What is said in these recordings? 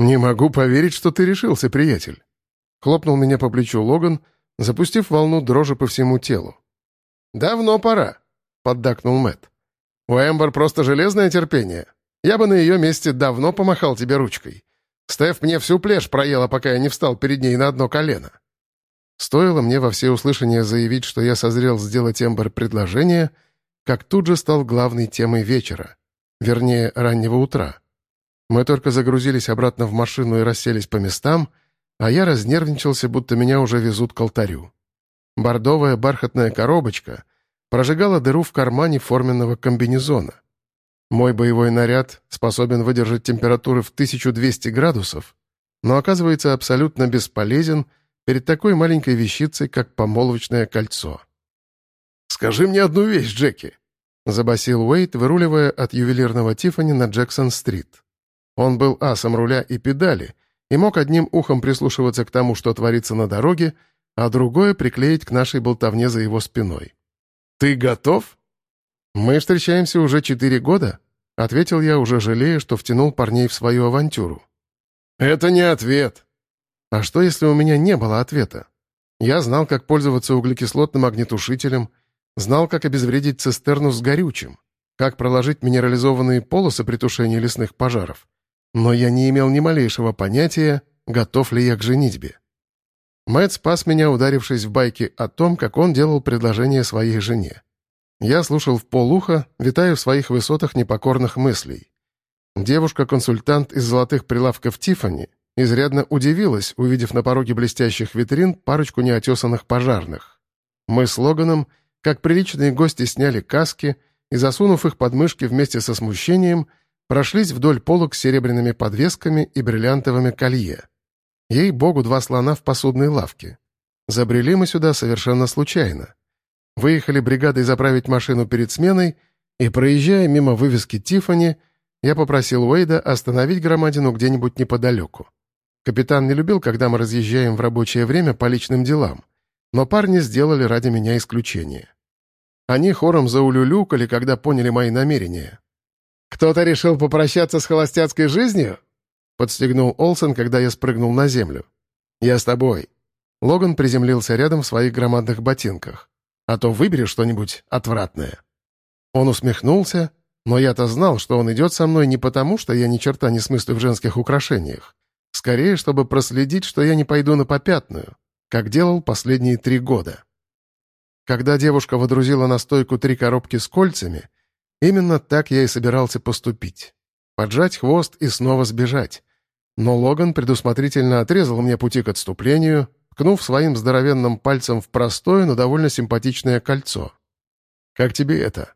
«Не могу поверить, что ты решился, приятель». Хлопнул меня по плечу Логан, запустив волну дрожи по всему телу. «Давно пора», — поддакнул Мэт. «У Эмбер просто железное терпение. Я бы на ее месте давно помахал тебе ручкой. Стеф мне всю плешь проела, пока я не встал перед ней на одно колено». Стоило мне во всеуслышание заявить, что я созрел сделать Эмбер предложение, как тут же стал главной темой вечера, вернее, раннего утра. Мы только загрузились обратно в машину и расселись по местам, а я разнервничался, будто меня уже везут к алтарю. Бордовая бархатная коробочка прожигала дыру в кармане форменного комбинезона. Мой боевой наряд способен выдержать температуры в 1200 градусов, но оказывается абсолютно бесполезен — перед такой маленькой вещицей, как помолвочное кольцо. «Скажи мне одну вещь, Джеки!» — забасил Уэйт, выруливая от ювелирного Тиффани на Джексон-стрит. Он был асом руля и педали и мог одним ухом прислушиваться к тому, что творится на дороге, а другое приклеить к нашей болтовне за его спиной. «Ты готов?» «Мы встречаемся уже четыре года», — ответил я, уже жалея, что втянул парней в свою авантюру. «Это не ответ», а что, если у меня не было ответа? Я знал, как пользоваться углекислотным огнетушителем, знал, как обезвредить цистерну с горючим, как проложить минерализованные полосы при тушении лесных пожаров. Но я не имел ни малейшего понятия, готов ли я к женитьбе. Мэтт спас меня, ударившись в байке о том, как он делал предложение своей жене. Я слушал в полуха, витая в своих высотах непокорных мыслей. Девушка-консультант из золотых прилавков Тифани изрядно удивилась, увидев на пороге блестящих витрин парочку неотесанных пожарных. Мы с Логаном, как приличные гости, сняли каски и, засунув их под мышки вместе со смущением, прошлись вдоль полок с серебряными подвесками и бриллиантовыми колье. Ей-богу, два слона в посудной лавке. Забрели мы сюда совершенно случайно. Выехали бригадой заправить машину перед сменой, и, проезжая мимо вывески Тифани, я попросил Уэйда остановить громадину где-нибудь неподалеку. Капитан не любил, когда мы разъезжаем в рабочее время по личным делам, но парни сделали ради меня исключение. Они хором заулюлюкали, когда поняли мои намерения. «Кто-то решил попрощаться с холостяцкой жизнью?» — подстегнул Олсен, когда я спрыгнул на землю. «Я с тобой». Логан приземлился рядом в своих громадных ботинках. «А то выбери что-нибудь отвратное». Он усмехнулся, но я-то знал, что он идет со мной не потому, что я ни черта не смыслю в женских украшениях, Скорее, чтобы проследить, что я не пойду на попятную, как делал последние три года. Когда девушка водрузила на стойку три коробки с кольцами, именно так я и собирался поступить. Поджать хвост и снова сбежать. Но Логан предусмотрительно отрезал мне пути к отступлению, ткнув своим здоровенным пальцем в простое, но довольно симпатичное кольцо. «Как тебе это?»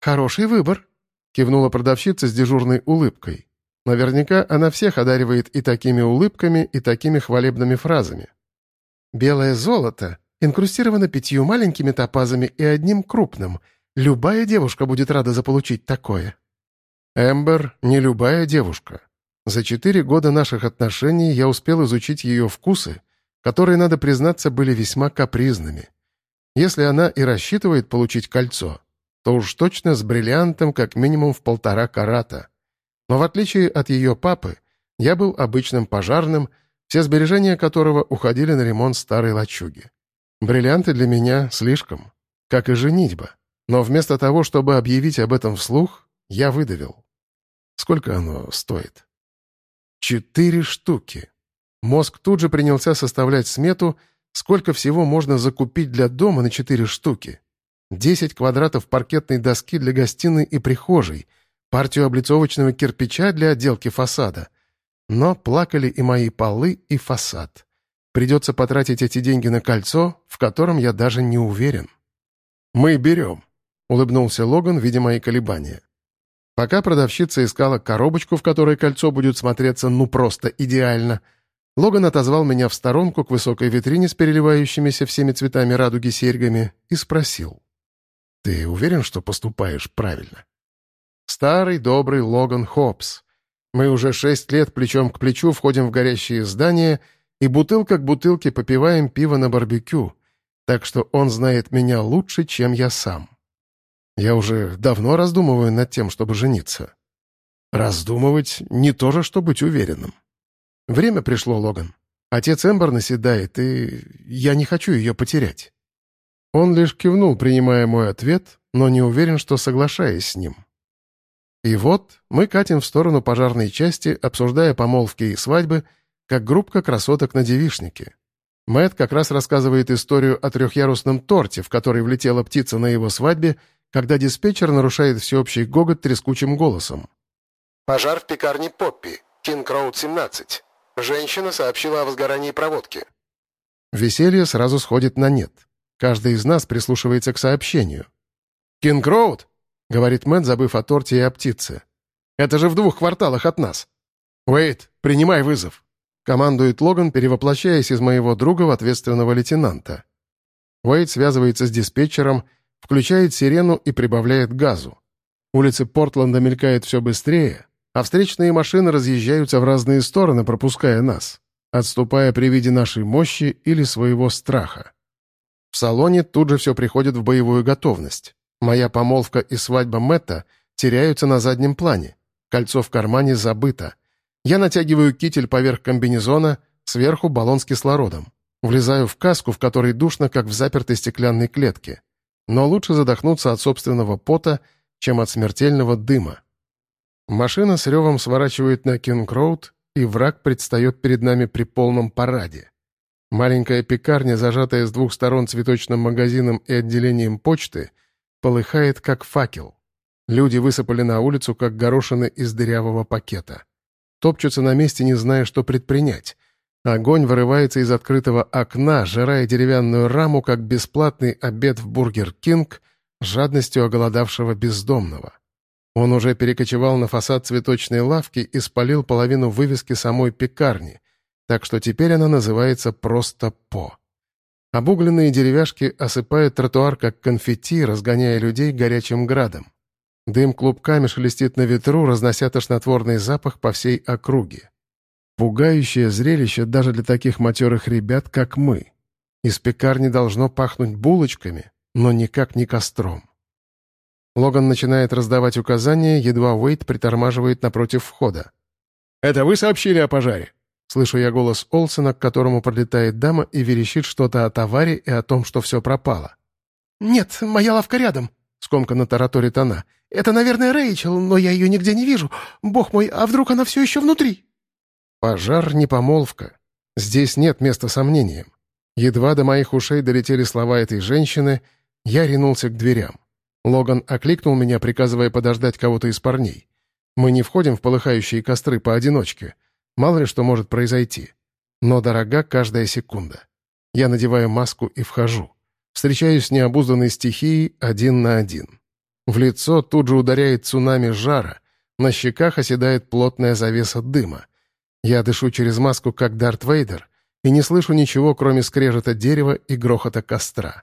«Хороший выбор», — кивнула продавщица с дежурной улыбкой. Наверняка она всех одаривает и такими улыбками, и такими хвалебными фразами. «Белое золото инкрустировано пятью маленькими топазами и одним крупным. Любая девушка будет рада заполучить такое». Эмбер — не любая девушка. За четыре года наших отношений я успел изучить ее вкусы, которые, надо признаться, были весьма капризными. Если она и рассчитывает получить кольцо, то уж точно с бриллиантом как минимум в полтора карата. Но в отличие от ее папы, я был обычным пожарным, все сбережения которого уходили на ремонт старой лачуги. Бриллианты для меня слишком, как и женитьба. Но вместо того, чтобы объявить об этом вслух, я выдавил. Сколько оно стоит? Четыре штуки. Мозг тут же принялся составлять смету, сколько всего можно закупить для дома на четыре штуки. Десять квадратов паркетной доски для гостиной и прихожей — партию облицовочного кирпича для отделки фасада. Но плакали и мои полы, и фасад. Придется потратить эти деньги на кольцо, в котором я даже не уверен. «Мы берем», — улыбнулся Логан, видя мои колебания. Пока продавщица искала коробочку, в которой кольцо будет смотреться ну просто идеально, Логан отозвал меня в сторонку к высокой витрине с переливающимися всеми цветами радуги серьгами и спросил. «Ты уверен, что поступаешь правильно?» Старый добрый Логан Хопс. Мы уже шесть лет плечом к плечу входим в горящие здания и бутылка к бутылке попиваем пиво на барбекю, так что он знает меня лучше, чем я сам. Я уже давно раздумываю над тем, чтобы жениться. Раздумывать — не то же, что быть уверенным. Время пришло, Логан. Отец Эмбер наседает, и я не хочу ее потерять». Он лишь кивнул, принимая мой ответ, но не уверен, что соглашаясь с ним. И вот мы катим в сторону пожарной части, обсуждая помолвки и свадьбы, как группка красоток на девишнике. Мэт как раз рассказывает историю о трехъярусном торте, в который влетела птица на его свадьбе, когда диспетчер нарушает всеобщий гогот трескучим голосом. «Пожар в пекарне Поппи, Кинг-Роуд, 17. Женщина сообщила о возгорании проводки». Веселье сразу сходит на нет. Каждый из нас прислушивается к сообщению. «Кинг-Роуд?» — говорит Мэтт, забыв о торте и о птице. «Это же в двух кварталах от нас!» «Уэйт, принимай вызов!» — командует Логан, перевоплощаясь из моего друга в ответственного лейтенанта. Уэйт связывается с диспетчером, включает сирену и прибавляет газу. Улицы Портленда мелькают все быстрее, а встречные машины разъезжаются в разные стороны, пропуская нас, отступая при виде нашей мощи или своего страха. В салоне тут же все приходит в боевую готовность. Моя помолвка и свадьба Мэтта теряются на заднем плане. Кольцо в кармане забыто. Я натягиваю китель поверх комбинезона, сверху баллон с кислородом. Влезаю в каску, в которой душно, как в запертой стеклянной клетке. Но лучше задохнуться от собственного пота, чем от смертельного дыма. Машина с ревом сворачивает на Кинг-Роуд, и враг предстает перед нами при полном параде. Маленькая пекарня, зажатая с двух сторон цветочным магазином и отделением почты, полыхает, как факел. Люди высыпали на улицу, как горошины из дырявого пакета. Топчутся на месте, не зная, что предпринять. Огонь вырывается из открытого окна, пожирая деревянную раму, как бесплатный обед в Бургер Кинг, с жадностью оголодавшего бездомного. Он уже перекочевал на фасад цветочной лавки и спалил половину вывески самой пекарни — так что теперь она называется просто «По». Обугленные деревяшки осыпают тротуар, как конфетти, разгоняя людей горячим градом. Дым клубками шелестит на ветру, разнося тошнотворный запах по всей округе. Пугающее зрелище даже для таких матерых ребят, как мы. Из пекарни должно пахнуть булочками, но никак не костром. Логан начинает раздавать указания, едва Уэйт притормаживает напротив входа. «Это вы сообщили о пожаре?» Слышу я голос Олсена, к которому подлетает дама и верещит что-то о товаре и о том, что все пропало. «Нет, моя лавка рядом», — скомканно тараторит она. «Это, наверное, Рэйчел, но я ее нигде не вижу. Бог мой, а вдруг она все еще внутри?» Пожар не помолвка. Здесь нет места сомнениям. Едва до моих ушей долетели слова этой женщины, я ринулся к дверям. Логан окликнул меня, приказывая подождать кого-то из парней. Мы не входим в полыхающие костры поодиночке — Мало ли что может произойти. Но дорога каждая секунда. Я надеваю маску и вхожу. Встречаюсь с необузданной стихией один на один. В лицо тут же ударяет цунами жара, на щеках оседает плотная завеса дыма. Я дышу через маску, как Дарт Вейдер, и не слышу ничего, кроме скрежета дерева и грохота костра.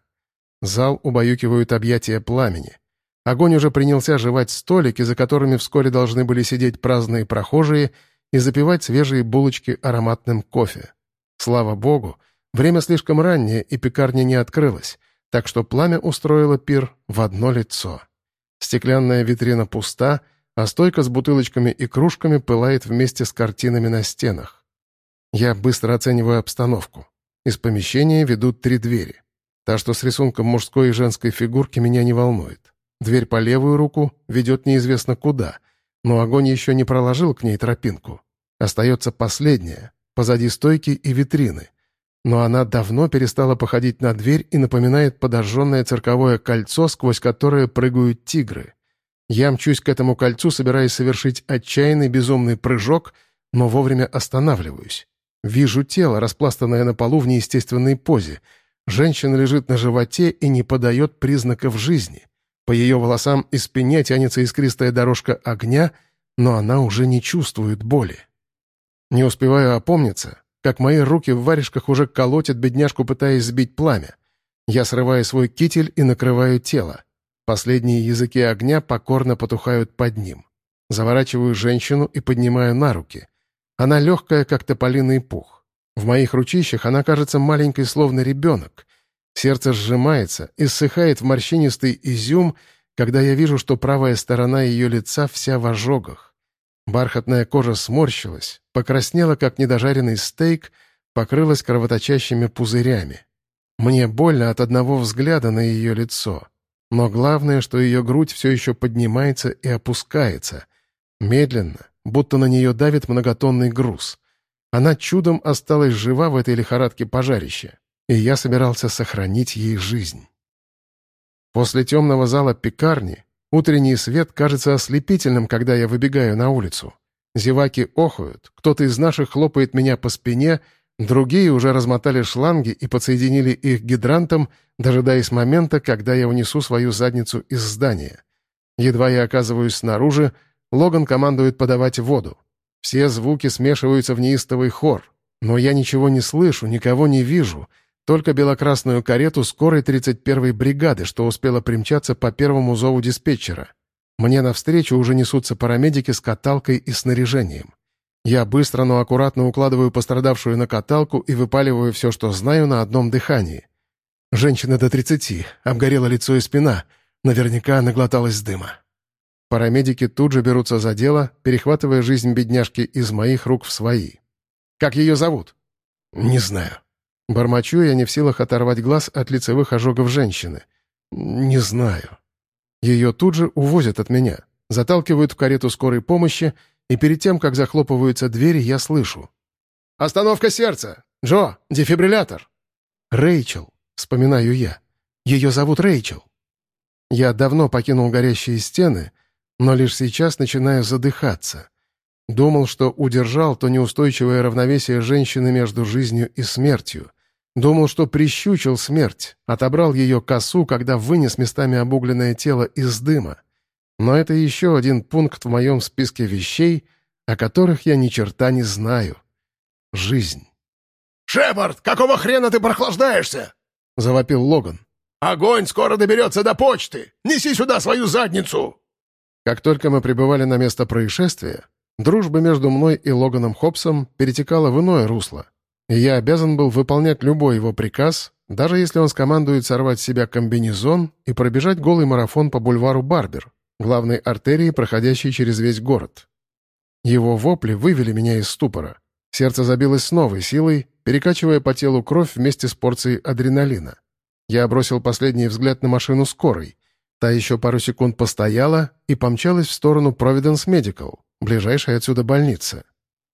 Зал убаюкивают объятия пламени. Огонь уже принялся жевать столики, за которыми вскоре должны были сидеть праздные прохожие и запивать свежие булочки ароматным кофе. Слава богу, время слишком раннее, и пекарня не открылась, так что пламя устроило пир в одно лицо. Стеклянная витрина пуста, а стойка с бутылочками и кружками пылает вместе с картинами на стенах. Я быстро оцениваю обстановку. Из помещения ведут три двери. Та, что с рисунком мужской и женской фигурки, меня не волнует. Дверь по левую руку ведет неизвестно куда, но огонь еще не проложил к ней тропинку. Остается последняя, позади стойки и витрины. Но она давно перестала походить на дверь и напоминает подожженное цирковое кольцо, сквозь которое прыгают тигры. Я мчусь к этому кольцу, собираясь совершить отчаянный безумный прыжок, но вовремя останавливаюсь. Вижу тело, распластанное на полу в неестественной позе. Женщина лежит на животе и не подает признаков жизни. По ее волосам и спине тянется искристая дорожка огня, но она уже не чувствует боли. Не успеваю опомниться, как мои руки в варежках уже колотят бедняжку, пытаясь сбить пламя. Я срываю свой китель и накрываю тело. Последние языки огня покорно потухают под ним. Заворачиваю женщину и поднимаю на руки. Она легкая, как тополиный пух. В моих ручищах она кажется маленькой, словно ребенок. Сердце сжимается и ссыхает в морщинистый изюм, когда я вижу, что правая сторона ее лица вся в ожогах. Бархатная кожа сморщилась, покраснела, как недожаренный стейк, покрылась кровоточащими пузырями. Мне больно от одного взгляда на ее лицо. Но главное, что ее грудь все еще поднимается и опускается. Медленно, будто на нее давит многотонный груз. Она чудом осталась жива в этой лихорадке пожарища, и я собирался сохранить ей жизнь. После темного зала пекарни утренний свет кажется ослепительным, когда я выбегаю на улицу. Зеваки охают, кто-то из наших хлопает меня по спине, другие уже размотали шланги и подсоединили их к гидрантам, дожидаясь момента, когда я унесу свою задницу из здания. Едва я оказываюсь снаружи, Логан командует подавать воду. Все звуки смешиваются в неистовый хор. Но я ничего не слышу, никого не вижу. Только белокрасную карету скорой 31-й бригады, что успела примчаться по первому зову диспетчера. Мне навстречу уже несутся парамедики с каталкой и снаряжением. Я быстро, но аккуратно укладываю пострадавшую на каталку и выпаливаю все, что знаю, на одном дыхании. Женщина до 30, обгорело лицо и спина, наверняка наглоталась дыма. Парамедики тут же берутся за дело, перехватывая жизнь бедняжки из моих рук в свои. «Как ее зовут?» «Не знаю». Бормочу я не в силах оторвать глаз от лицевых ожогов женщины. «Не знаю». Ее тут же увозят от меня, заталкивают в карету скорой помощи, и перед тем, как захлопываются двери, я слышу. «Остановка сердца! Джо, дефибриллятор!» «Рэйчел», — вспоминаю я. «Ее зовут Рэйчел». Я давно покинул горящие стены — но лишь сейчас начинаю задыхаться. Думал, что удержал то неустойчивое равновесие женщины между жизнью и смертью. Думал, что прищучил смерть, отобрал ее косу, когда вынес местами обугленное тело из дыма. Но это еще один пункт в моем списке вещей, о которых я ни черта не знаю. Жизнь. «Шепард, какого хрена ты прохлаждаешься?» — завопил Логан. «Огонь скоро доберется до почты! Неси сюда свою задницу!» Как только мы прибывали на место происшествия, дружба между мной и Логаном Хопсом перетекала в иное русло, и я обязан был выполнять любой его приказ, даже если он скомандует сорвать с себя комбинезон и пробежать голый марафон по бульвару Барбер, главной артерии, проходящей через весь город. Его вопли вывели меня из ступора. Сердце забилось с новой силой, перекачивая по телу кровь вместе с порцией адреналина. Я бросил последний взгляд на машину скорой — Та еще пару секунд постояла и помчалась в сторону Providence Medical, ближайшей отсюда больницы.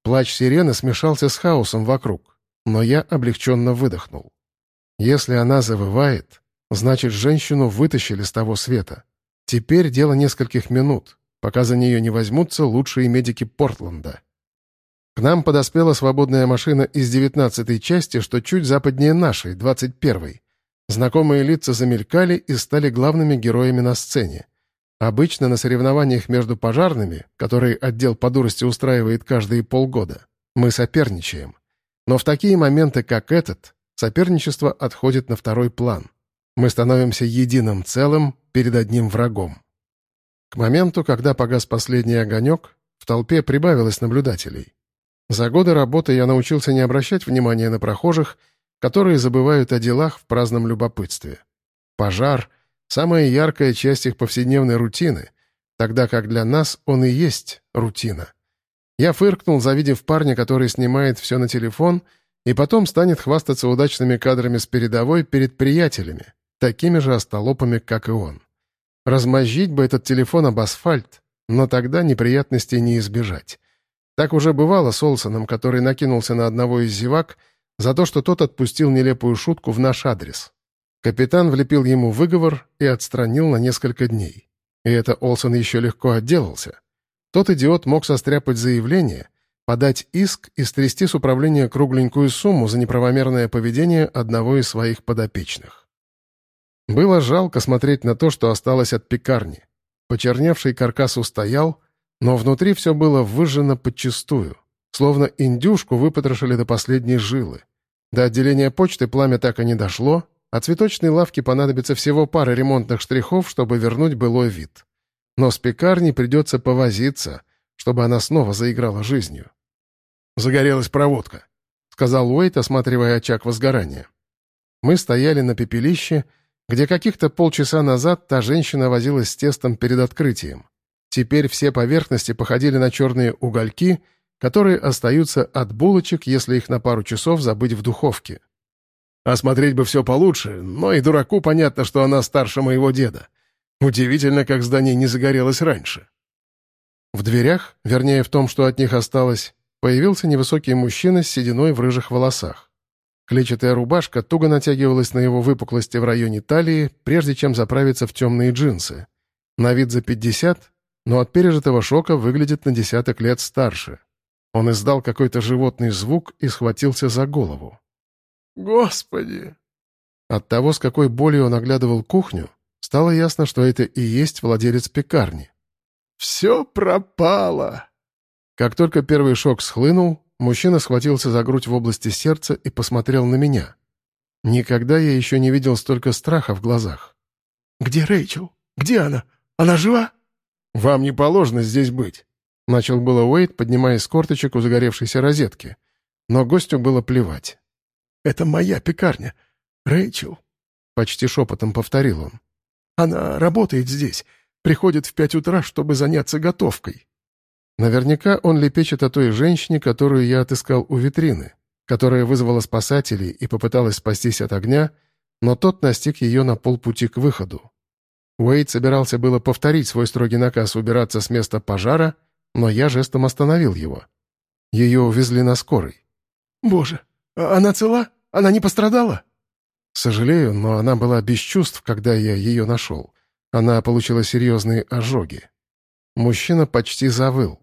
Плач сирены смешался с хаосом вокруг, но я облегченно выдохнул. Если она завывает, значит, женщину вытащили с того света. Теперь дело нескольких минут, пока за нее не возьмутся лучшие медики Портленда. К нам подоспела свободная машина из 19-й части, что чуть западнее нашей, 21-й. Знакомые лица замелькали и стали главными героями на сцене. Обычно на соревнованиях между пожарными, которые отдел по дурости устраивает каждые полгода, мы соперничаем. Но в такие моменты, как этот, соперничество отходит на второй план. Мы становимся единым целым перед одним врагом. К моменту, когда погас последний огонек, в толпе прибавилось наблюдателей. За годы работы я научился не обращать внимания на прохожих — которые забывают о делах в праздном любопытстве. Пожар — самая яркая часть их повседневной рутины, тогда как для нас он и есть рутина. Я фыркнул, завидев парня, который снимает все на телефон и потом станет хвастаться удачными кадрами с передовой перед приятелями, такими же остолопами, как и он. Размозжить бы этот телефон об асфальт, но тогда неприятностей не избежать. Так уже бывало с Олсоном, который накинулся на одного из зевак — за то, что тот отпустил нелепую шутку в наш адрес. Капитан влепил ему выговор и отстранил на несколько дней. И это Олсон еще легко отделался. Тот идиот мог состряпать заявление, подать иск и стрясти с управления кругленькую сумму за неправомерное поведение одного из своих подопечных. Было жалко смотреть на то, что осталось от пекарни. Почерневший каркас устоял, но внутри все было выжжено подчистую. Словно индюшку выпотрошили до последней жилы. До отделения почты пламя так и не дошло, а цветочной лавке понадобится всего пара ремонтных штрихов, чтобы вернуть былой вид. Но с пекарней придется повозиться, чтобы она снова заиграла жизнью. «Загорелась проводка», — сказал Уэйт, осматривая очаг возгорания. Мы стояли на пепелище, где каких-то полчаса назад та женщина возилась с тестом перед открытием. Теперь все поверхности походили на черные угольки, которые остаются от булочек, если их на пару часов забыть в духовке. Осмотреть бы все получше, но и дураку понятно, что она старше моего деда. Удивительно, как здание не загорелось раньше. В дверях, вернее в том, что от них осталось, появился невысокий мужчина с сединой в рыжих волосах. Клетчатая рубашка туго натягивалась на его выпуклости в районе талии, прежде чем заправиться в темные джинсы. На вид за пятьдесят, но от пережитого шока выглядит на десяток лет старше. Он издал какой-то животный звук и схватился за голову. «Господи!» От того, с какой болью он оглядывал кухню, стало ясно, что это и есть владелец пекарни. «Все пропало!» Как только первый шок схлынул, мужчина схватился за грудь в области сердца и посмотрел на меня. Никогда я еще не видел столько страха в глазах. «Где Рэйчел? Где она? Она жива?» «Вам не положено здесь быть», — начал было Уэйд, поднимаясь с корточек у загоревшейся розетки. Но гостю было плевать. «Это моя пекарня. Рэйчел», — почти шепотом повторил он. «Она работает здесь, приходит в пять утра, чтобы заняться готовкой». Наверняка он лепечет о той женщине, которую я отыскал у витрины, которая вызвала спасателей и попыталась спастись от огня, но тот настиг ее на полпути к выходу. Уэйд собирался было повторить свой строгий наказ убираться с места пожара, но я жестом остановил его. Ее увезли на скорой. «Боже, а она цела? Она не пострадала?» «Сожалею, но она была без чувств, когда я ее нашел. Она получила серьезные ожоги». Мужчина почти завыл.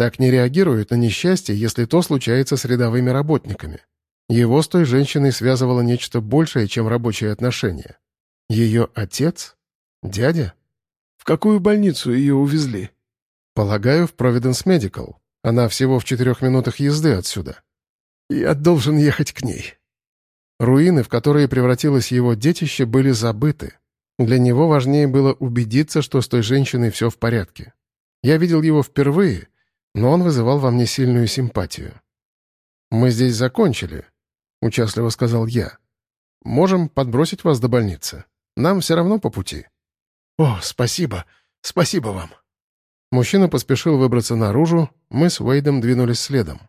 Так не реагируют на несчастье, если то случается с рядовыми работниками. Его с той женщиной связывало нечто большее, чем рабочие отношения. Ее отец? Дядя? В какую больницу ее увезли? Полагаю, в Providence Medical. Она всего в четырех минутах езды отсюда. Я должен ехать к ней. Руины, в которые превратилось его детище, были забыты. Для него важнее было убедиться, что с той женщиной все в порядке. Я видел его впервые, но он вызывал во мне сильную симпатию. «Мы здесь закончили», — участливо сказал я. «Можем подбросить вас до больницы. Нам все равно по пути». «О, спасибо. Спасибо вам». Мужчина поспешил выбраться наружу, мы с Уэйдом двинулись следом.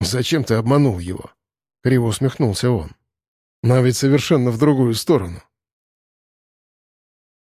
«Зачем ты обманул его?» — криво усмехнулся он. «Но ведь совершенно в другую сторону.